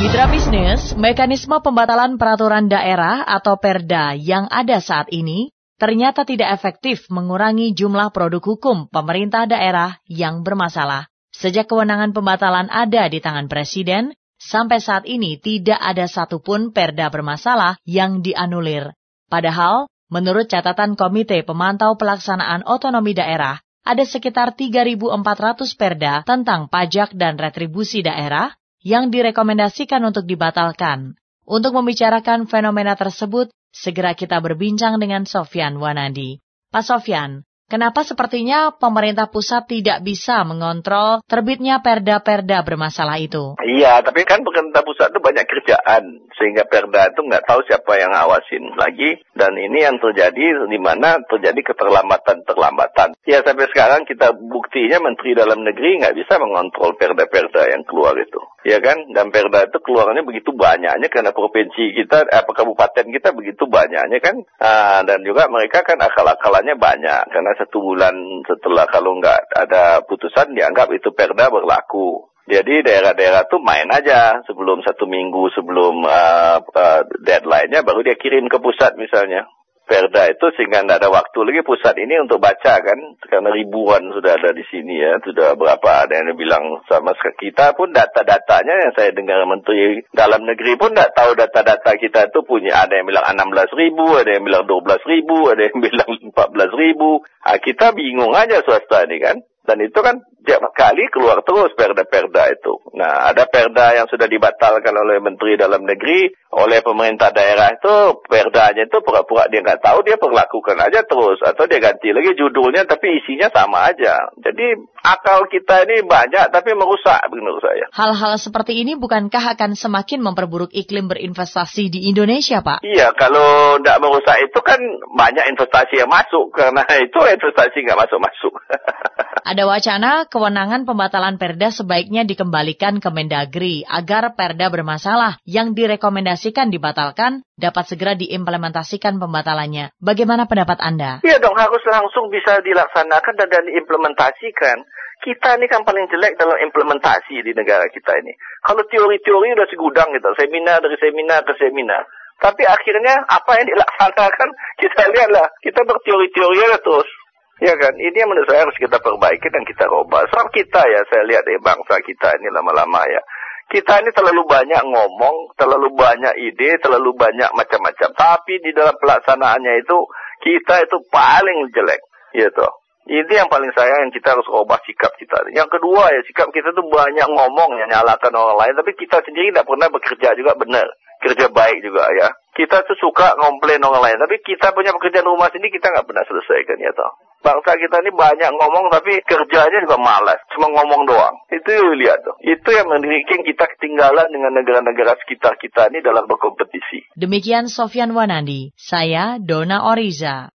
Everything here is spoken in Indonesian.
Mitra bisnis, mekanisme pembatalan peraturan daerah atau perda yang ada saat ini ternyata tidak efektif mengurangi jumlah produk hukum pemerintah daerah yang bermasalah. Sejak kewenangan pembatalan ada di tangan Presiden, sampai saat ini tidak ada satupun perda bermasalah yang dianulir. Padahal, menurut catatan Komite Pemantau Pelaksanaan Otonomi Daerah, ada sekitar 3.400 perda tentang pajak dan retribusi daerah yang direkomendasikan untuk dibatalkan. Untuk membicarakan fenomena tersebut, segera kita berbincang dengan Sofyan Wanandi. Pak Sofyan, Kenapa sepertinya pemerintah pusat tidak bisa mengontrol terbitnya perda-perda bermasalah itu? Iya, tapi kan pemerintah pusat itu banyak kerjaan sehingga perda itu nggak tahu siapa yang ngawasin lagi dan ini yang terjadi di mana terjadi keterlambatan-terlambatan. Ya sampai sekarang kita buktinya Menteri Dalam Negeri nggak bisa mengontrol perda-perda yang keluar itu. Ya kan? Dan perda itu keluarnya begitu banyaknya karena provinsi kita, apa kabupaten kita begitu banyaknya kan. Nah, dan juga mereka kan akal-akalannya banyak karena satu bulan setelah kalau nggak ada putusan dianggap itu perda berlaku. Jadi daerah-daerah tuh main aja sebelum satu minggu sebelum uh, uh, deadline-nya baru dia kirim ke pusat misalnya. Perda itu sehingga tidak ada waktu lagi. Pusat ini untuk baca kan karena ribuan sudah ada di sini ya. Sudah berapa ada yang bilang sama kita pun data-datanya yang saya dengar menteri dalam negeri pun tidak tahu data-data kita itu punya. Ada yang bilang 16 ribu ada yang bilang 12 ribu ada yang bilang 14 ribu. Nah, kita bingung aja swasta ini kan. Dan itu kan kali keluar terus perda-perda itu. Nah, ada perda yang sudah dibatalkan oleh Menteri Dalam Negeri, oleh pemerintah daerah itu, perdanya itu pura-pura dia nggak tahu, dia perlakukan aja terus. Atau dia ganti lagi judulnya, tapi isinya sama aja. Jadi, akal kita ini banyak, tapi merusak menurut saya. Hal-hal seperti ini bukankah akan semakin memperburuk iklim berinvestasi di Indonesia, Pak? Iya, kalau tidak merusak itu kan banyak investasi yang masuk, karena itu investasi nggak masuk-masuk. Ada wacana kewenangan pembatalan perda sebaiknya dikembalikan ke Mendagri agar perda bermasalah yang direkomendasikan dibatalkan dapat segera diimplementasikan pembatalannya. Bagaimana pendapat Anda? Iya dong, harus langsung bisa dilaksanakan dan, dan diimplementasikan. Kita ini kan paling jelek dalam implementasi di negara kita ini. Kalau teori-teori udah segudang gitu, seminar dari seminar ke seminar. Tapi akhirnya apa yang dilaksanakan kita lihatlah, kita berteori-teori terus. Ya kan, ini yang menurut saya harus kita perbaiki dan kita robah. Sebab kita ya, saya lihat ya bangsa kita ini lama-lama ya. Kita ini terlalu banyak ngomong, terlalu banyak ide, terlalu banyak macam-macam. Tapi di dalam pelaksanaannya itu, kita itu paling jelek. Gitu. Ini yang paling saya yang kita harus ubah sikap kita. Yang kedua ya, sikap kita itu banyak ngomong, ya, nyalakan orang lain. Tapi kita sendiri tidak pernah bekerja juga benar. Kerja baik juga ya. Kita tuh suka ngomplain orang lain. Tapi kita punya pekerjaan rumah sendiri, kita nggak pernah selesaikan ya toh bangsa kita ini banyak ngomong tapi kerjanya juga malas, cuma ngomong doang. Itu lihat tuh. Itu yang membuat kita ketinggalan dengan negara-negara sekitar kita ini dalam berkompetisi. Demikian Sofyan Wanandi, saya Dona Oriza.